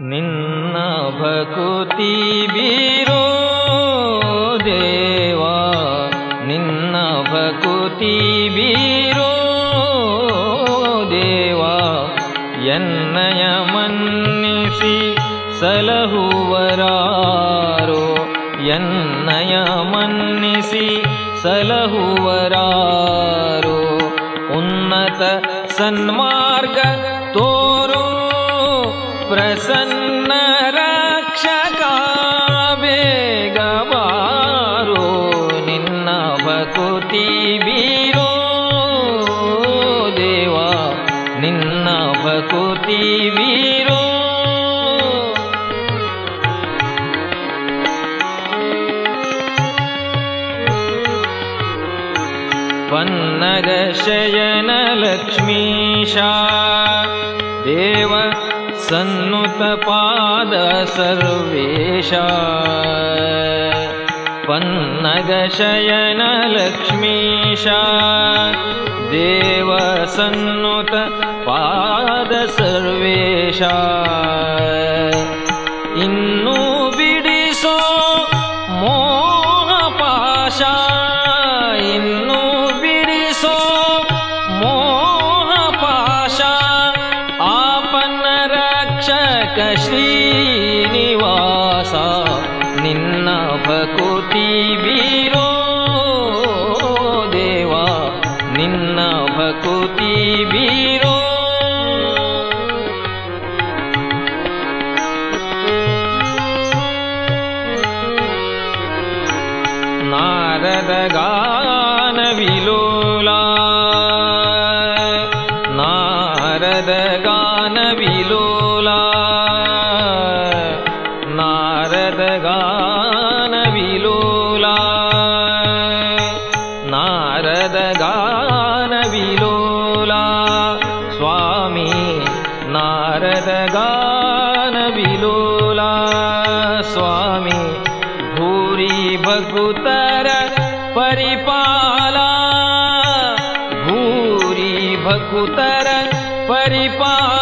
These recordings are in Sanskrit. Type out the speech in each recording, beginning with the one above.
निन्न भकुति बीरो देवा निन्न निन्नभकृति वीरोदेवा देवा यन्नय मन्निषि सलहुवरारो यन्नय मन्निषि सलहुवरारो उन्नत सन्मार्ग तो प्रसन्न रक्षका वेगवारो निन्नवकुति वीरो। देवा निन्नवकुतिवीरो पन्नगशयनलक्ष्मीशा देव सन्नुतपाद सर्वेशा पन्नगशयनलक्ष्मीशा। देवसन्नुतपाद सर्वेषा इन्नु बिडिसो मोहपाशा। Shri नारदगानविलोला। नारदगानविलोला। स्वामी नारदगानविलोला। स्वामी भूरि भगुतर परिपाला। भूरि भगुतर परिपाला।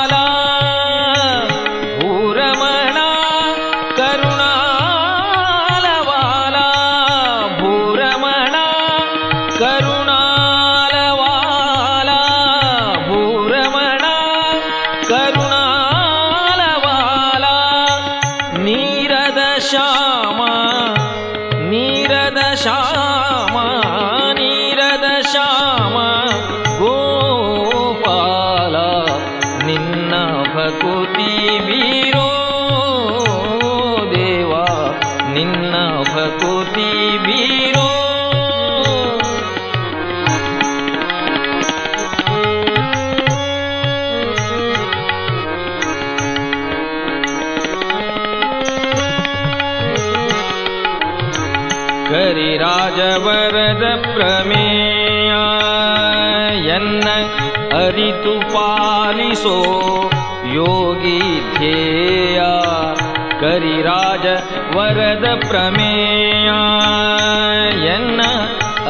कोटि वीरो। करि राजवरद प्रमेयन्न अरितु पालिसो योगी ध्येया। करिराज वरद प्रमेयायन्न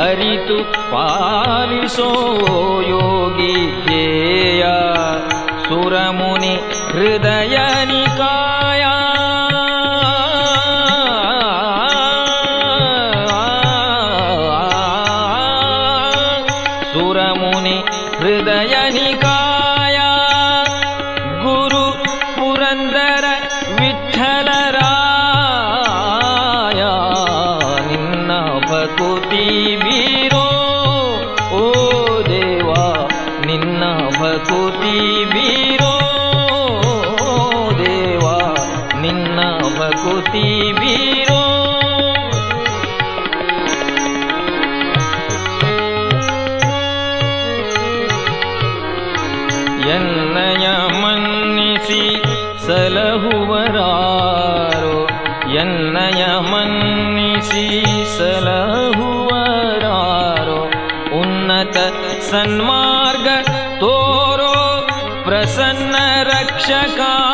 अरितु पारिसो योगी चेया सुरमुनि हृदयनिकाया सुरमुनि हृदयनिका ीरो ओ देवा निन्न भकुति वीरो देवा निन्न भकुति वीरो मन्निषी सलहु वरारोन्नय मन्य शीसलहुवरारो। उन्नत सन्मार्ग तोरो प्रसन्न रक्षका।